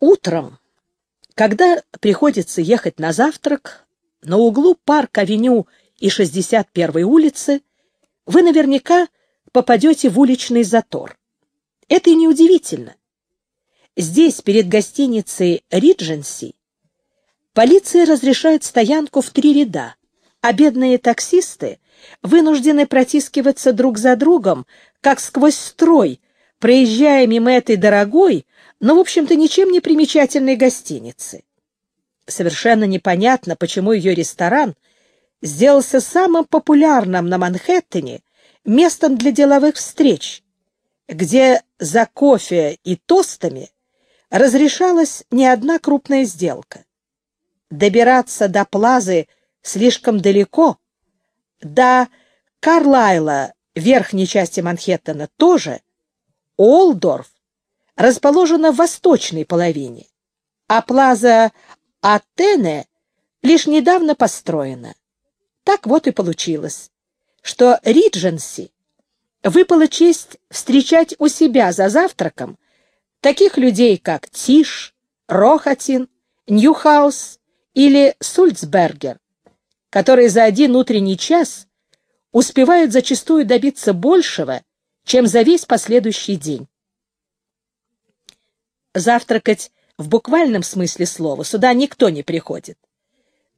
Утром, когда приходится ехать на завтрак, на углу Парк-авеню и 61-й улицы вы наверняка попадете в уличный затор. Это и неудивительно. Здесь, перед гостиницей «Ридженси», полиция разрешает стоянку в три ряда, а бедные таксисты вынуждены протискиваться друг за другом, как сквозь строй, проезжая мимо этой дорогой, но, в общем-то, ничем не примечательной гостиницы. Совершенно непонятно, почему ее ресторан сделался самым популярным на Манхэттене местом для деловых встреч, где за кофе и тостами разрешалась не одна крупная сделка. Добираться до Плазы слишком далеко, до Карлайла, верхней части Манхэттена, тоже, Олдорф расположена в восточной половине, а Плаза Атене лишь недавно построена. Так вот и получилось, что Ридженси выпала честь встречать у себя за завтраком таких людей, как Тиш, Рохатин, Ньюхаус или Сульцбергер, которые за один утренний час успевают зачастую добиться большего, чем за весь последующий день. Завтракать в буквальном смысле слова сюда никто не приходит.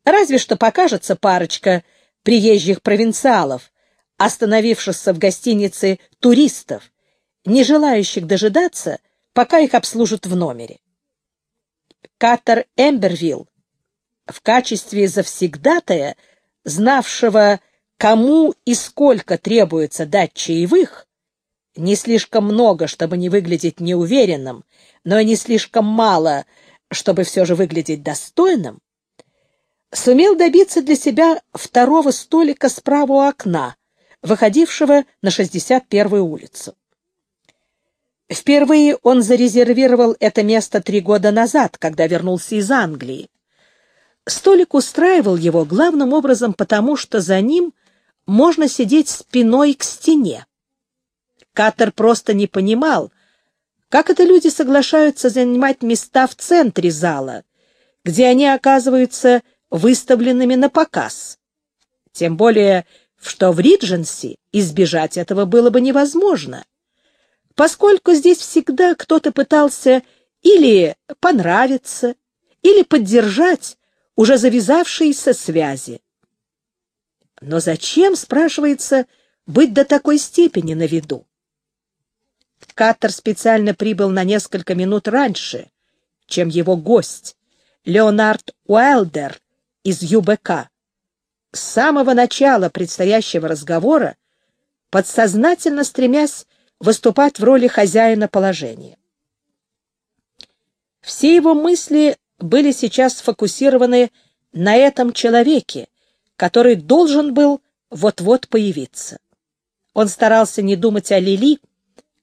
Разве что покажется парочка приезжих провинциалов, остановившихся в гостинице туристов, не желающих дожидаться, пока их обслужат в номере. Катер Эмбервилл в качестве завсегдатая, знавшего, кому и сколько требуется дать чаевых, не слишком много, чтобы не выглядеть неуверенным, но и не слишком мало, чтобы все же выглядеть достойным, сумел добиться для себя второго столика справа у окна, выходившего на 61-ю улицу. Впервые он зарезервировал это место три года назад, когда вернулся из Англии. Столик устраивал его главным образом потому, что за ним можно сидеть спиной к стене. Катер просто не понимал, как это люди соглашаются занимать места в центре зала, где они оказываются выставленными на показ. Тем более, что в Ридженси избежать этого было бы невозможно, поскольку здесь всегда кто-то пытался или понравиться, или поддержать уже завязавшиеся связи. Но зачем, спрашивается, быть до такой степени на виду? Каттер специально прибыл на несколько минут раньше, чем его гость, Леонард Уайлдер из ЮБК. С самого начала предстоящего разговора, подсознательно стремясь выступать в роли хозяина положения. Все его мысли были сейчас сфокусированы на этом человеке, который должен был вот-вот появиться. Он старался не думать о Лили,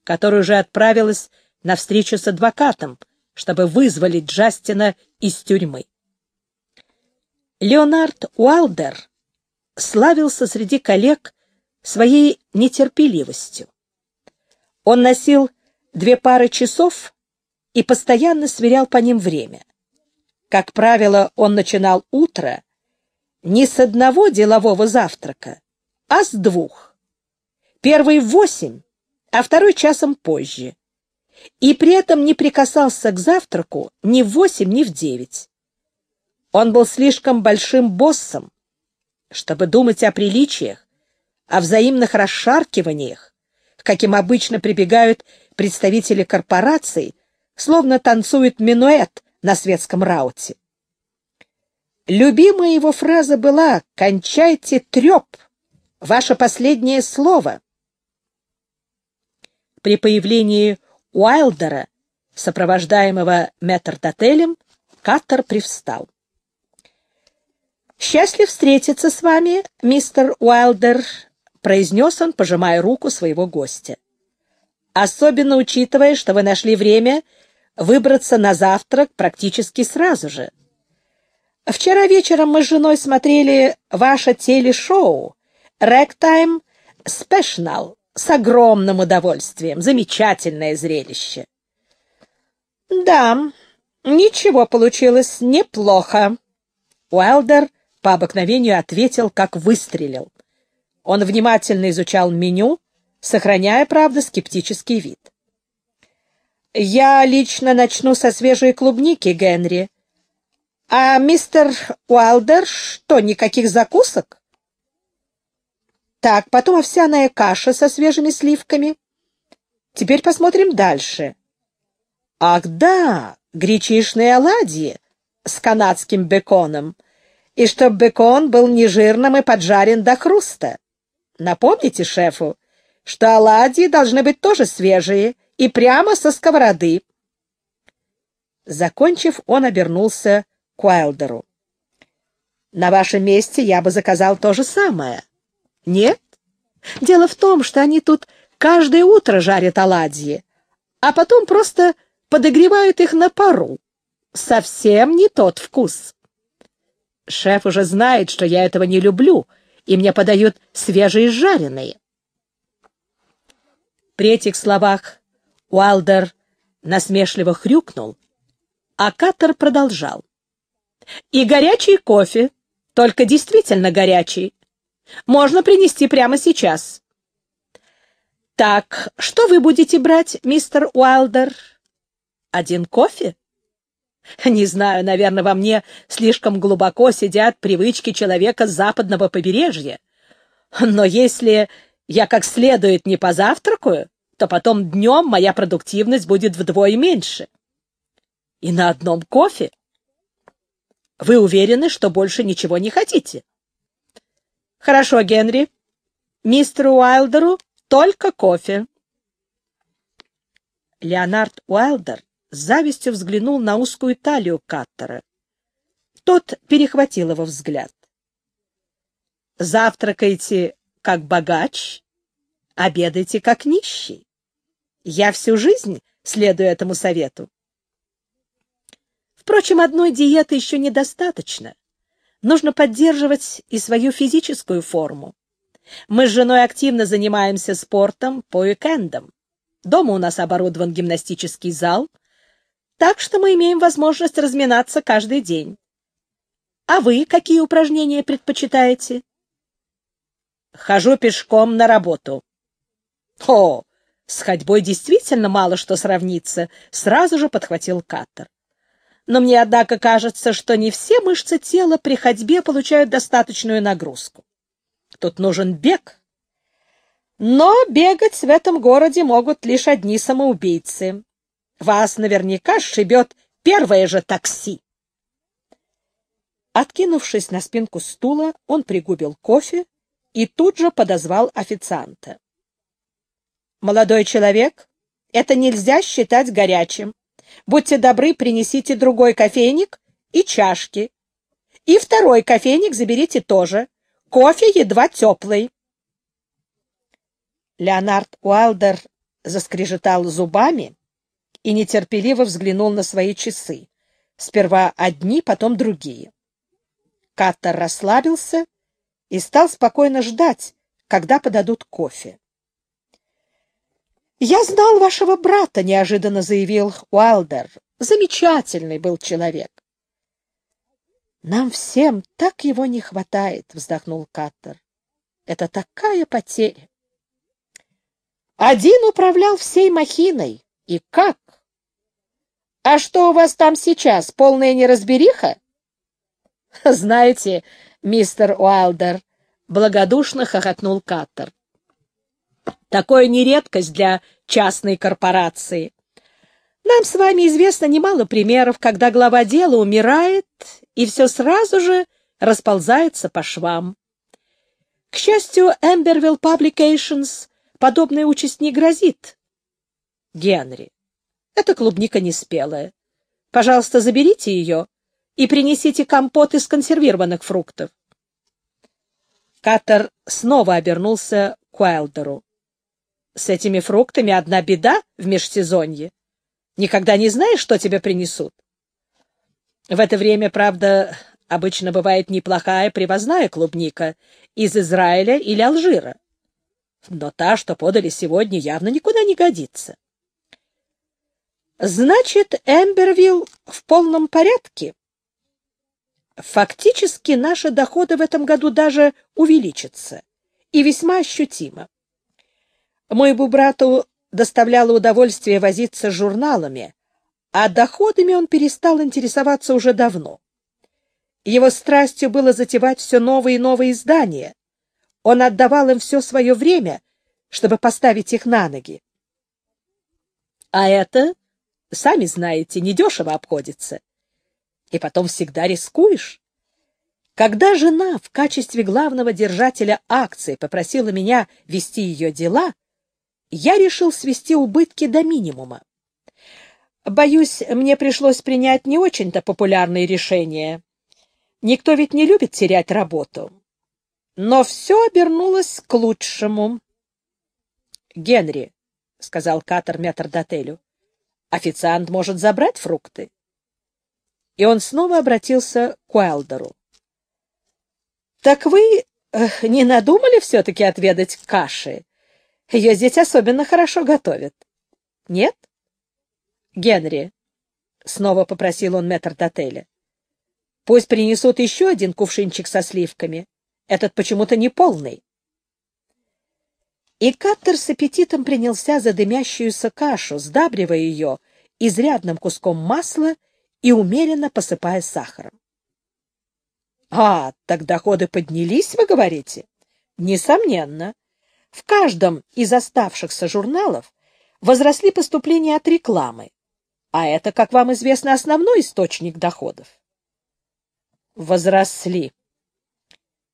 которая уже отправилась на встречу с адвокатом, чтобы вызволить Джастина из тюрьмы. Леонард Уайлдер славился среди коллег своей нетерпеливостью. Он носил две пары часов и постоянно сверял по ним время. Как правило, он начинал утро не с одного делового завтрака, а с двух. Первый в восемь, а второй часом позже. И при этом не прикасался к завтраку ни в восемь, ни в девять. Он был слишком большим боссом, чтобы думать о приличиях, о взаимных расшаркиваниях, каким обычно прибегают представители корпораций, словно танцуют минуэт на светском рауте. Любимая его фраза была «Кончайте треп! Ваше последнее слово!» При появлении Уайлдера, сопровождаемого метрдотелем, Каттер привстал. «Счастлив встретиться с вами, мистер Уайлдер», — произнес он, пожимая руку своего гостя. «Особенно учитывая, что вы нашли время выбраться на завтрак практически сразу же. Вчера вечером мы с женой смотрели ваше телешоу «Ragtime Special» с огромным удовольствием. Замечательное зрелище. Да, Ничего получилось неплохо. Уайлдер по обыкновению ответил, как выстрелил. Он внимательно изучал меню, сохраняя, правда, скептический вид. «Я лично начну со свежей клубники, Генри. А мистер Уайлдер что, никаких закусок?» «Так, потом овсяная каша со свежими сливками. Теперь посмотрим дальше. Ах, да, гречишные оладьи с канадским беконом. И чтоб бекон был нежирным и поджарен до хруста. Напомните шефу, что оладьи должны быть тоже свежие и прямо со сковороды. Закончив, он обернулся к Уайлдеру. «На вашем месте я бы заказал то же самое». «Нет? Дело в том, что они тут каждое утро жарят оладьи, а потом просто подогревают их на пару. Совсем не тот вкус». Шеф уже знает, что я этого не люблю, и мне подают свежие жареные. При этих словах Уайлдер насмешливо хрюкнул, а Каттер продолжал. «И горячий кофе, только действительно горячий. Можно принести прямо сейчас». «Так, что вы будете брать, мистер Уайлдер? Один кофе?» Не знаю, наверное, во мне слишком глубоко сидят привычки человека с западного побережья. Но если я как следует не позавтракаю, то потом днем моя продуктивность будет вдвое меньше. И на одном кофе? Вы уверены, что больше ничего не хотите? Хорошо, Генри. Мистеру Уайлдеру только кофе. Леонард Уайлдер с завистью взглянул на узкую талию Каттера. Тот перехватил его взгляд. «Завтракайте как богач, обедайте как нищий. Я всю жизнь следую этому совету. Впрочем, одной диеты еще недостаточно. Нужно поддерживать и свою физическую форму. Мы с женой активно занимаемся спортом по уикендам. Дома у нас оборудован гимнастический зал, так что мы имеем возможность разминаться каждый день. А вы какие упражнения предпочитаете? Хожу пешком на работу. О, с ходьбой действительно мало что сравнится, сразу же подхватил Каттер. Но мне, однако, кажется, что не все мышцы тела при ходьбе получают достаточную нагрузку. Тут нужен бег. Но бегать в этом городе могут лишь одни самоубийцы. Вас наверняка сшибет первое же такси. Откинувшись на спинку стула, он пригубил кофе и тут же подозвал официанта. «Молодой человек, это нельзя считать горячим. Будьте добры, принесите другой кофейник и чашки. И второй кофейник заберите тоже. Кофе едва теплый». Леонард Уайлдер заскрежетал зубами, и нетерпеливо взглянул на свои часы. Сперва одни, потом другие. Каттер расслабился и стал спокойно ждать, когда подадут кофе. «Я знал вашего брата», — неожиданно заявил Уайлдер. «Замечательный был человек». «Нам всем так его не хватает», — вздохнул Каттер. «Это такая потеря». Один управлял всей махиной. И как? А что у вас там сейчас, полная неразбериха? Знаете, мистер Уайлдер, благодушно хохотнул Каттер. Такое не редкость для частной корпорации. Нам с вами известно немало примеров, когда глава дела умирает, и все сразу же расползается по швам. К счастью, Эмбервилл Publications подобная участь не грозит. Генри, эта клубника не спелая. Пожалуйста, заберите ее и принесите компот из консервированных фруктов. Каттер снова обернулся к Уайлдеру. С этими фруктами одна беда в межсезонье. Никогда не знаешь, что тебе принесут. В это время, правда, обычно бывает неплохая привозная клубника из Израиля или Алжира. Но та, что подали сегодня, явно никуда не годится. Значит, Эмбервилл в полном порядке? Фактически наши доходы в этом году даже увеличатся, и весьма ощутимо. Моему брату доставляло удовольствие возиться с журналами, а доходами он перестал интересоваться уже давно. Его страстью было затевать все новые и новые издания. Он отдавал им все свое время, чтобы поставить их на ноги. А это, сами знаете, недешево обходится. И потом всегда рискуешь. Когда жена в качестве главного держателя акций попросила меня вести ее дела, я решил свести убытки до минимума. Боюсь, мне пришлось принять не очень-то популярные решения. Никто ведь не любит терять работу. Но все обернулось к лучшему. — Генри, — сказал Катер метрдотелю, — официант может забрать фрукты. И он снова обратился к Уайлдеру. — Так вы э, не надумали все-таки отведать каши? Ее здесь особенно хорошо готовят. — Нет? — Генри, — снова попросил он метрдотеля, — пусть принесут еще один кувшинчик со сливками. Этот почему-то не полный. И Каттер с аппетитом принялся за дымящуюся кашу, сдабривая ее изрядным куском масла и умеренно посыпая сахаром. — А, так доходы поднялись, вы говорите? — Несомненно. В каждом из оставшихся журналов возросли поступления от рекламы, а это, как вам известно, основной источник доходов. Возросли.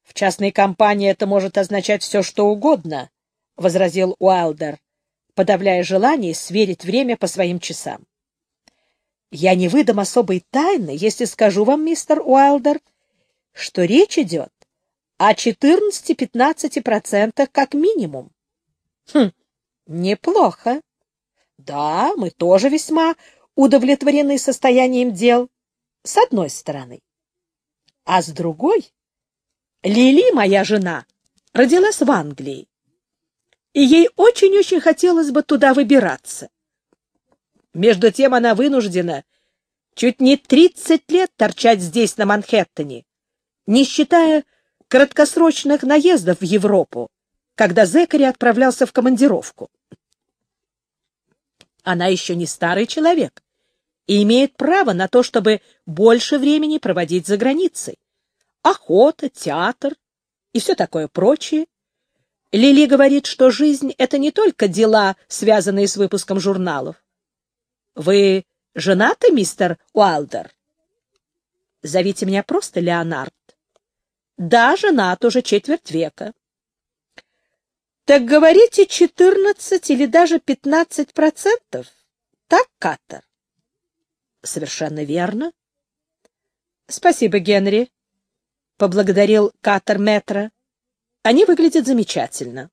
В частной компании это может означать все, что угодно, — возразил Уайлдер, подавляя желание сверить время по своим часам. Я не выдам особой тайны, если скажу вам, мистер Уайлдер, что речь идет о 14-15% как минимум. Хм, неплохо. Да, мы тоже весьма удовлетворены состоянием дел, с одной стороны. А с другой, Лили, моя жена, родилась в Англии, и ей очень-очень хотелось бы туда выбираться. Между тем она вынуждена чуть не 30 лет торчать здесь, на Манхэттене, не считая краткосрочных наездов в Европу, когда Зекари отправлялся в командировку. Она еще не старый человек и имеет право на то, чтобы больше времени проводить за границей. Охота, театр и все такое прочее. Лили говорит, что жизнь — это не только дела, связанные с выпуском журналов. Вы женаты, мистер Уайлдер? Зовите меня просто Леонард. Да, женат уже четверть века. Так говорите, 14 или даже 15 процентов? Так, Каттер? Совершенно верно. Спасибо, Генри. Поблагодарил Каттер Метра. Они выглядят замечательно.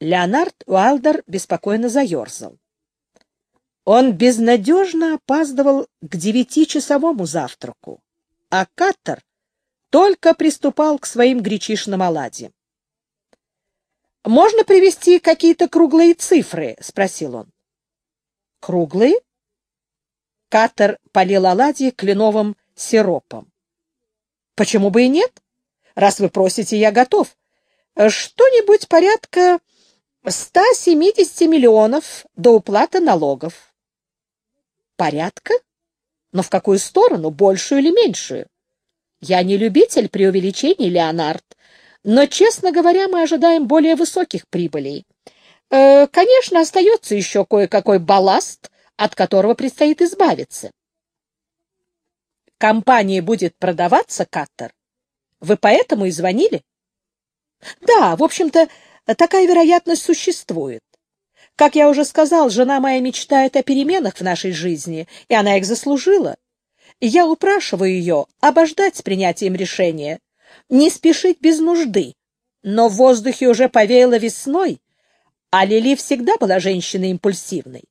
Леонард Уайлдер беспокойно заерзал. Он безнадежно опаздывал к девятичасовому завтраку, а Каттер только приступал к своим гречишным оладьям. «Можно привести какие-то круглые цифры?» — спросил он. «Круглые?» Катер полил оладьи кленовым сиропом. «Почему бы и нет? Раз вы просите, я готов. Что-нибудь порядка 170 миллионов до уплаты налогов». «Порядка? Но в какую сторону, большую или меньшую?» «Я не любитель преувеличений, Леонард. Но, честно говоря, мы ожидаем более высоких прибылей. Э, конечно, остается еще кое-какой балласт, от которого предстоит избавиться. Компания будет продаваться, Каттер? Вы поэтому и звонили? Да, в общем-то, такая вероятность существует. Как я уже сказал, жена моя мечтает о переменах в нашей жизни, и она их заслужила. Я упрашиваю ее обождать с принятием решения, не спешить без нужды. Но в воздухе уже повеяло весной, а Лили всегда была женщиной импульсивной.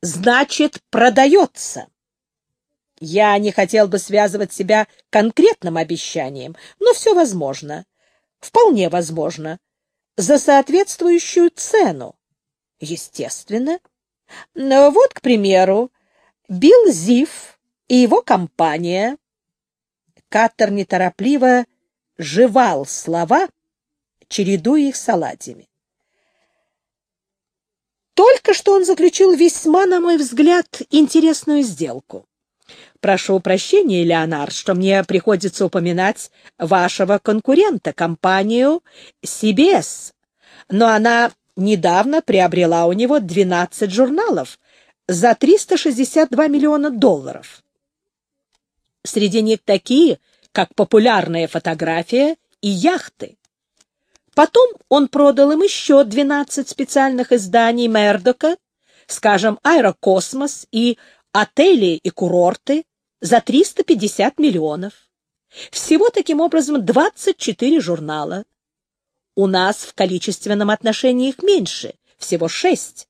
Значит, продается. Я не хотел бы связывать себя конкретным обещанием, но все возможно. Вполне возможно. За соответствующую цену. Естественно. Ну, вот, к примеру, Билл Зив и его компания. Каттер неторопливо жевал слова, чередуя их с. Только что он заключил весьма, на мой взгляд, интересную сделку. Прошу прощения, Леонард, что мне приходится упоминать вашего конкурента, компанию CBS, но она недавно приобрела у него 12 журналов за 362 миллиона долларов. Среди них такие, как популярная фотография и яхты. Потом он продал им еще 12 специальных изданий Мердока, скажем, «Аэрокосмос» и «Отели и курорты» за 350 миллионов. Всего таким образом 24 журнала. У нас в количественном отношении их меньше, всего шесть.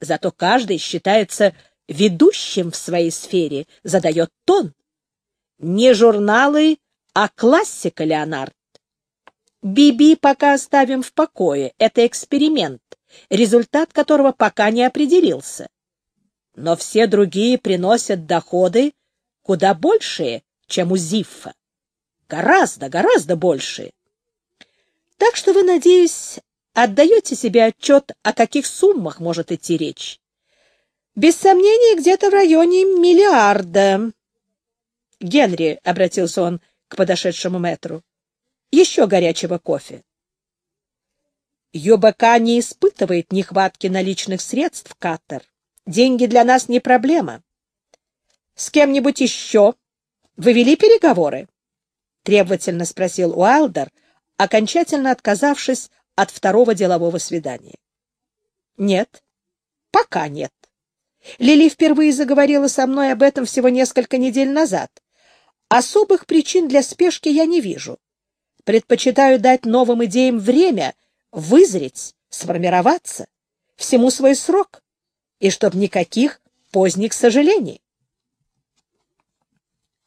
Зато каждый считается ведущим в своей сфере, задает тон. Не журналы, а классика, Леонард. Биби пока оставим в покое. Это эксперимент, результат которого пока не определился. Но все другие приносят доходы куда большие, чем у Зиффа. Гораздо, гораздо большие. Так что вы, надеюсь, отдаете себе отчет, о каких суммах может идти речь. Без сомнения, где-то в районе миллиарда. Генри, — обратился он к подошедшему метру, еще горячего кофе. ЮБК не испытывает нехватки наличных средств, Каттер. Деньги для нас не проблема. С кем-нибудь еще вы вели переговоры? Требовательно спросил Уайлдер, окончательно отказавшись от второго делового свидания. Нет, пока нет. Лили впервые заговорила со мной об этом всего несколько недель назад. Особых причин для спешки я не вижу. Предпочитаю дать новым идеям время вызреть, сформироваться, всему свой срок, и чтоб никаких поздних сожалений.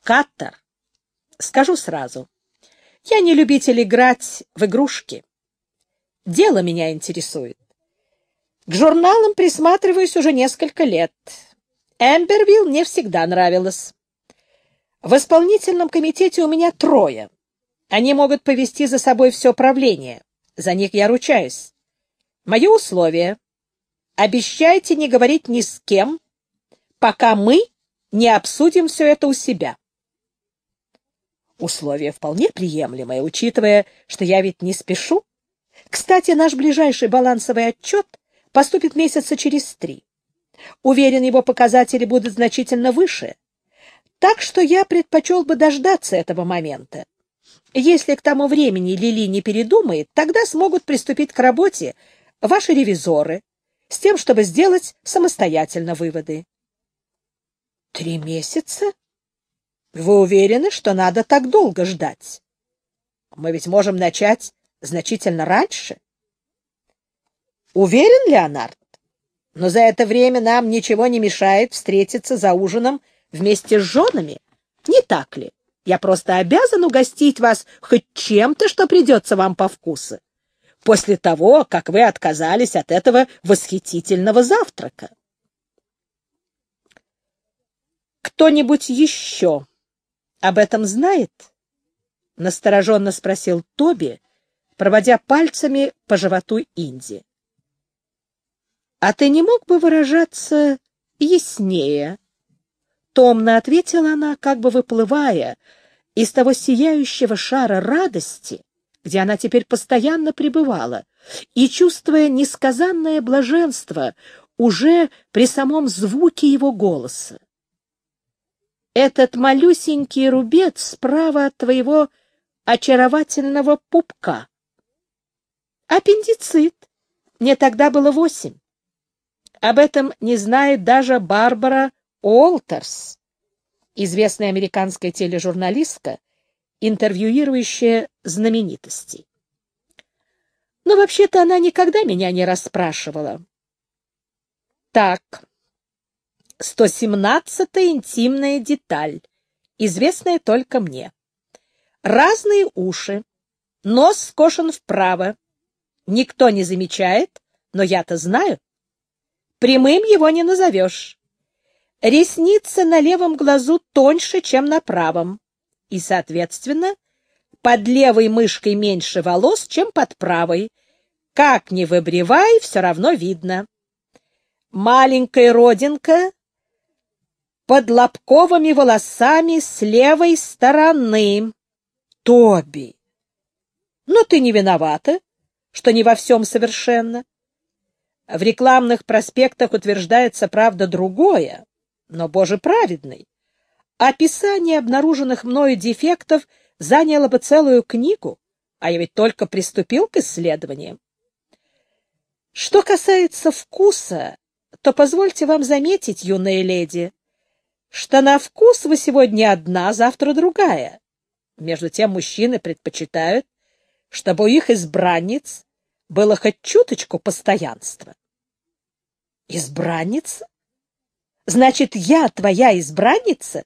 Каттер, скажу сразу, я не любитель играть в игрушки. Дело меня интересует. К журналам присматриваюсь уже несколько лет. Эмбервилл мне всегда нравилось. В исполнительном комитете у меня трое. Они могут повести за собой все правление. За них я ручаюсь. Мое условие — обещайте не говорить ни с кем, пока мы не обсудим все это у себя. Условие вполне приемлемое, учитывая, что я ведь не спешу. Кстати, наш ближайший балансовый отчет поступит месяца через три. Уверен, его показатели будут значительно выше. Так что я предпочел бы дождаться этого момента. Если к тому времени Лили не передумает, тогда смогут приступить к работе ваши ревизоры с тем, чтобы сделать самостоятельно выводы. Три месяца? Вы уверены, что надо так долго ждать? Мы ведь можем начать значительно раньше. Уверен, Леонард? Но за это время нам ничего не мешает встретиться за ужином вместе с женами, не так ли? Я просто обязан угостить вас хоть чем-то, что придется вам по вкусу, после того, как вы отказались от этого восхитительного завтрака. Кто-нибудь еще об этом знает? — настороженно спросил Тоби, проводя пальцами по животу Инди. — А ты не мог бы выражаться яснее? Томно ответила она, как бы выплывая из того сияющего шара радости, где она теперь постоянно пребывала, и чувствуя несказанное блаженство уже при самом звуке его голоса. Этот малюсенький рубец справа от твоего очаровательного пупка. Аппендицит. Мне тогда было восемь. Об этом не знает даже Барбара Уолтерс, известная американская тележурналистка, интервьюирующая знаменитостей. Но вообще-то она никогда меня не расспрашивала. Так, 117-я интимная деталь, известная только мне. Разные уши, нос скошен вправо. Никто не замечает, но я-то знаю. Прямым его не назовешь. Ресница на левом глазу тоньше, чем на правом, и, соответственно, под левой мышкой меньше волос, чем под правой. Как ни выбривай, все равно видно. Маленькая родинка под лобковыми волосами с левой стороны. Тоби, но ты не виновата, что не во всем совершенно. В рекламных проспектах утверждается, правда, другое, но, Боже праведный, описание обнаруженных мною дефектов заняло бы целую книгу, а я ведь только приступил к исследованиям. Что касается вкуса, то позвольте вам заметить, юная леди, что на вкус вы сегодня одна, завтра другая. Между тем мужчины предпочитают, чтобы у их избранниц было хоть чуточку постоянства. Избранница? Значит, я твоя избранница?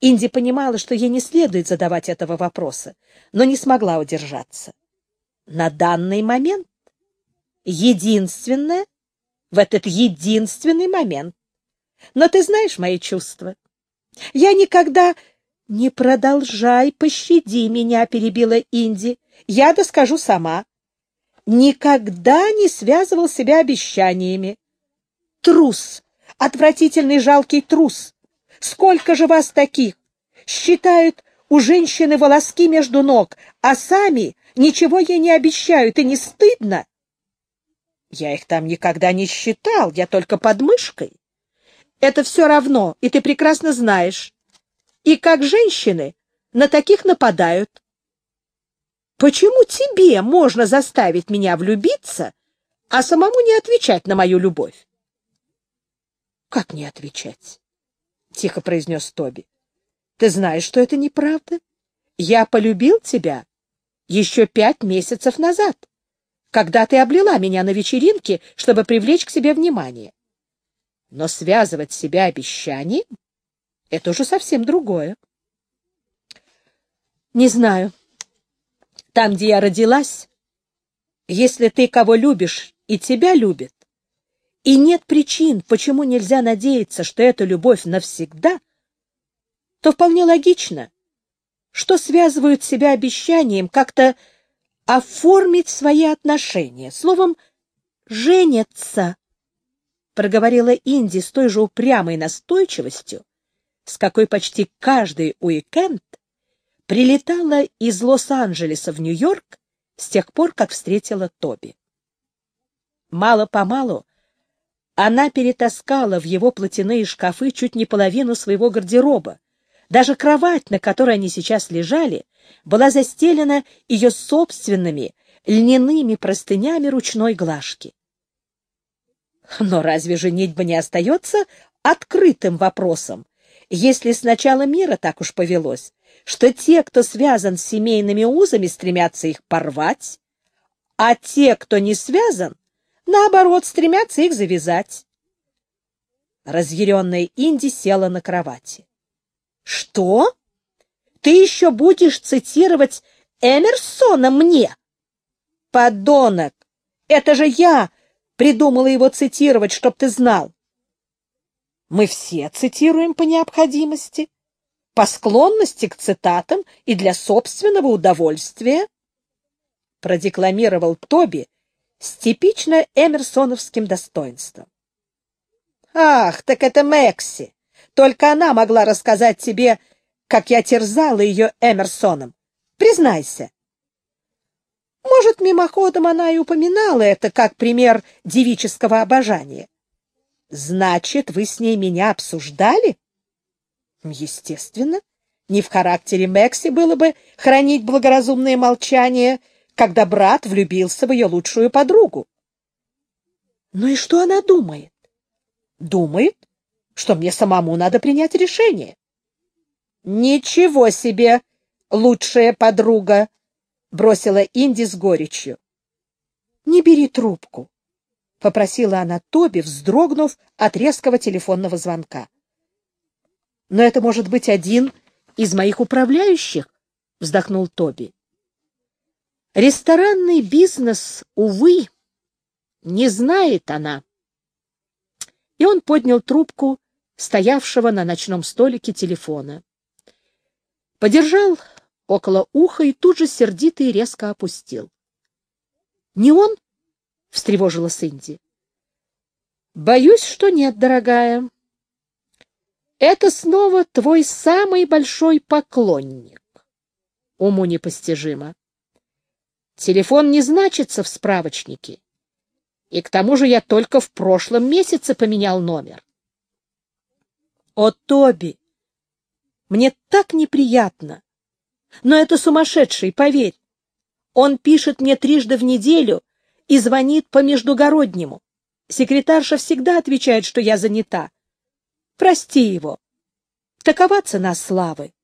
Инди понимала, что ей не следует задавать этого вопроса, но не смогла удержаться. На данный момент единственное, в этот единственный момент. Но ты знаешь мои чувства. Я никогда... Не продолжай, пощади меня, перебила Инди. Я доскажу сама. Никогда не связывал себя обещаниями. Трус, отвратительный жалкий трус. Сколько же вас таких? Считают у женщины волоски между ног, а сами ничего ей не обещают, и не стыдно? Я их там никогда не считал, я только под мышкой. Это все равно, и ты прекрасно знаешь. И как женщины на таких нападают. Почему тебе можно заставить меня влюбиться, а самому не отвечать на мою любовь? — Как не отвечать? — тихо произнес Тоби. — Ты знаешь, что это неправда. Я полюбил тебя еще пять месяцев назад, когда ты облила меня на вечеринке, чтобы привлечь к себе внимание. Но связывать себя обещанием — это уже совсем другое. — Не знаю, там, где я родилась, если ты кого любишь и тебя любят, и нет причин, почему нельзя надеяться, что эта любовь навсегда, то вполне логично, что связывают себя обещанием как-то оформить свои отношения, словом, женятся, проговорила Инди с той же упрямой настойчивостью, с какой почти каждый уикенд прилетала из Лос-Анджелеса в Нью-Йорк с тех пор, как встретила Тоби. Мало-помалу она перетаскала в его платяные шкафы чуть не половину своего гардероба. Даже кровать, на которой они сейчас лежали, была застелена ее собственными льняными простынями ручной глажки. Но разве женитьба не остается открытым вопросом, если с начала мира так уж повелось, что те, кто связан с семейными узами, стремятся их порвать, а те, кто не связан, наоборот, стремятся их завязать. Разъяренная Инди села на кровати. — Что? Ты еще будешь цитировать Эмерсона мне? — Подонок! Это же я придумала его цитировать, чтоб ты знал. Мы все цитируем по необходимости по склонности к цитатам и для собственного удовольствия, продекламировал Тоби с типично эмерсоновским достоинством. Ах, так это Мэкси. Только она могла рассказать тебе, как я терзала ее Эмерсоном. Признайся. Может, мимоходом она и упоминала это как пример девического обожания. Значит, вы с ней меня обсуждали? Естественно, не в характере Мэкси было бы хранить благоразумное молчание, когда брат влюбился в ее лучшую подругу. Ну и что она думает? Думает, что мне самому надо принять решение. Ничего себе, лучшая подруга, бросила Инди с горечью. Не бери трубку, попросила она Тоби, вздрогнув от резкого телефонного звонка. Но это может быть один из моих управляющих, вздохнул Тоби. Ресторанный бизнес, увы, не знает она. и он поднял трубку стоявшего на ночном столике телефона. Подержал около уха и тут же сердито и резко опустил. — Не он? — встревожила Синди. — Боюсь, что нет, дорогая. Это снова твой самый большой поклонник. Уму непостижимо. Телефон не значится в справочнике. И к тому же я только в прошлом месяце поменял номер. О, Тоби! Мне так неприятно. Но это сумасшедший, поверь. Он пишет мне трижды в неделю и звонит по междугороднему. Секретарша всегда отвечает, что я занята. Прости его. Такова цена славы.